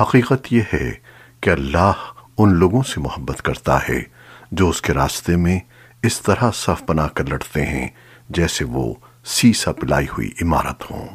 حقیقت یہ ہے کہ اللہ ان لوگوں سے محبت کرتا ہے جو اس کے راستے میں اس طرح صف بنا کر لڑتے ہیں جیسے وہ سیسا پلائی ہوئی عمارت ہوں۔